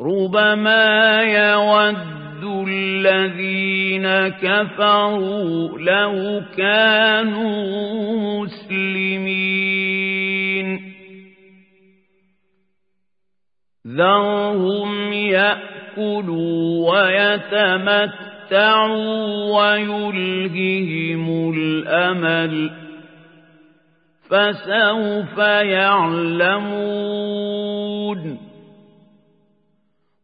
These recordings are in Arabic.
ربما يود الذين كفروا لو كانوا مسلمين ذرهم يأكلوا ويتمتعوا ويلههم الأمل فسوف يعلمون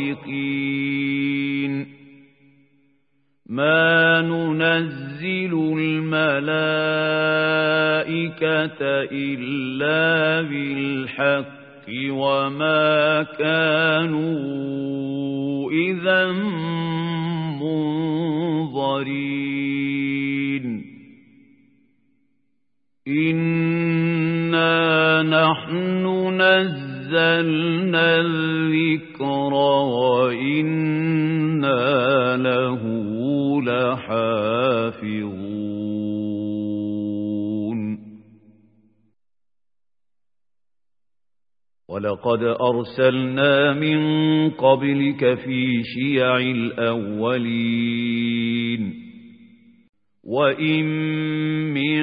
الصادقين ما ننزل الملائكة إلا بالحق وما كانوا إذا منظرين. إنا نحن نزل نزلنا الذكر وإنا له لحافظون. ولقد أرسلنا من قبلك في شيع الأولين. وإن من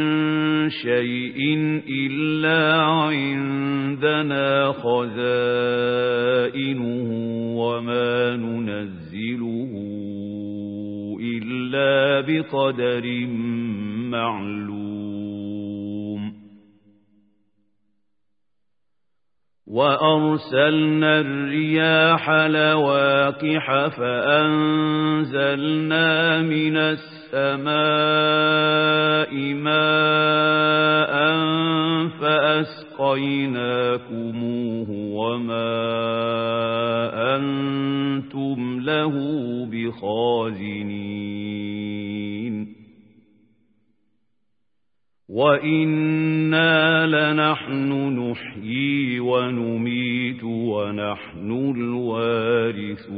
شيء إلا عندنا خزائنه وما ننزله إلا بقدر معلوم. وأرسلنا الرياح لواقح فأنزلنا من السماء ماء فأسقيناكموه وما أنتم له بخازنين وإنا لنحن نحيي ونميت ونحن الوارثون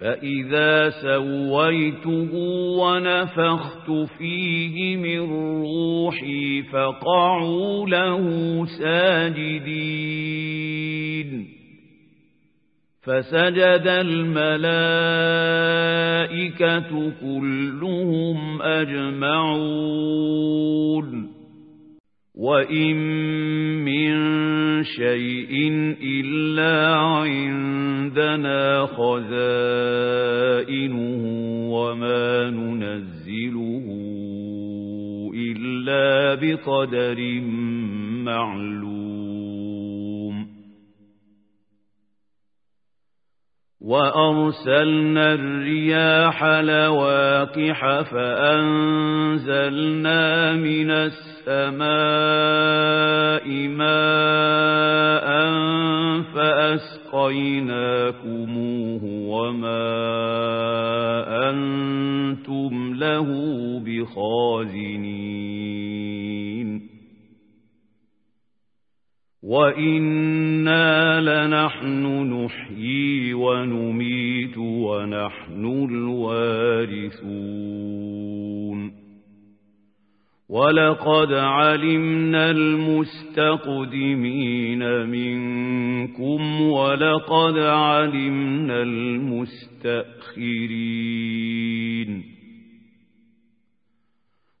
فإذا سويته ونفخت فيه من روحي فقعوا له ساجدين فسجد الملائكة كلهم أجمعون وإن من شيء إلا عندنا خزائنه بقدر معلوم. وأرسلنا الرياح لواقح فأنزلنا من السماء ماء فأسقيناكموه وما أنتم له بخازنين. وإنا لنحن نحيي ونميت ونحن الوارثون ولقد علمنا المستقدمين منكم ولقد علمنا المستأخرين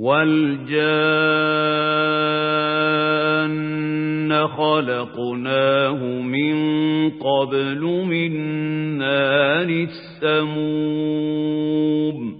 والجان خلقناه من قبل من نار السموم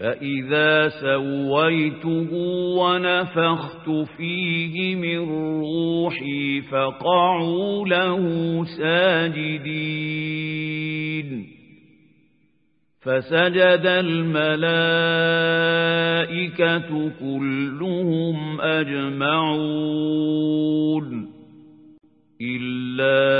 فإذا سويته ونفخت فيه من روحي فقعوا له ساجدين فسجد الملائكة كلهم أجمعون إلا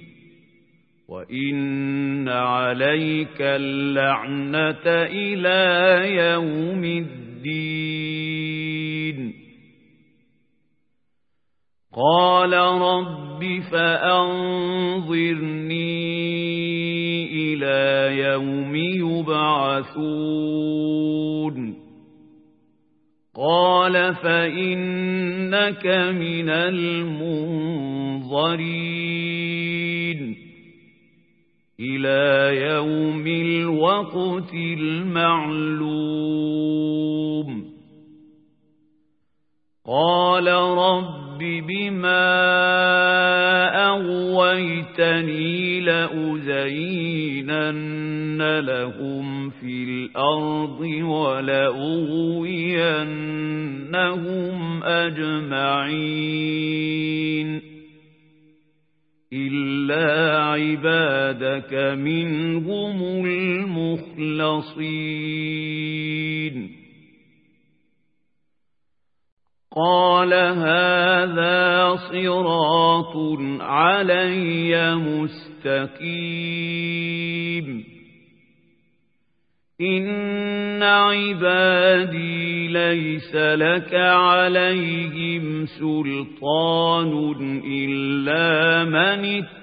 وَإِنَّ عَلَيْكَ اللَّعْنَةَ إِلَى يَوْمِ الدِّينِ قَالَ رَبِّ فَأَنظِرْنِي إِلَى يَوْمِ يُبْعَثُونَ قَالَ فَإِنَّكَ مِنَ الْمُنظَرِينَ إلى يوم الوقت المعلوم. قال رب بما أغويتني لأزينن لهم في الأرض ولأغوينهم أجمعين. إلا عبادك منهم المخلصين قال هذا صراط علي مستقيم إن عبادي ليس لك عليهم سلطان إلا من اتبعك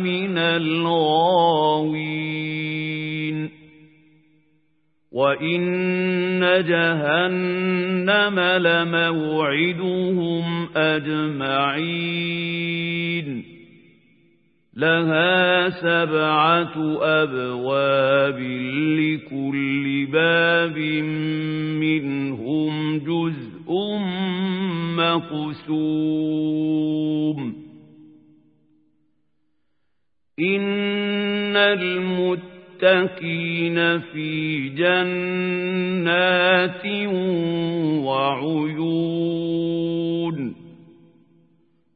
من الغاوين. وإن جهنم لموعدهم أجمعين. لها سبعة أبواب لكل باب منهم جزء مقسوم. إن المتقين في جنات وعيون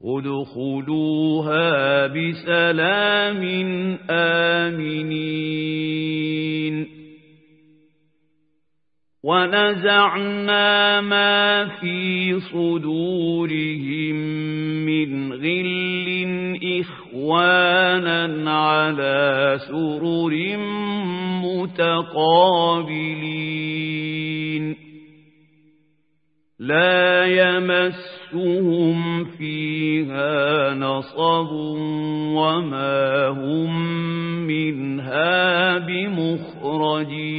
ادخلوها بسلام آمنين ونزعنا ما في صدورهم من غل إخوانا على سرر متقابلين. لا يمسهم فيها نصب وما هم منها بمخرجين.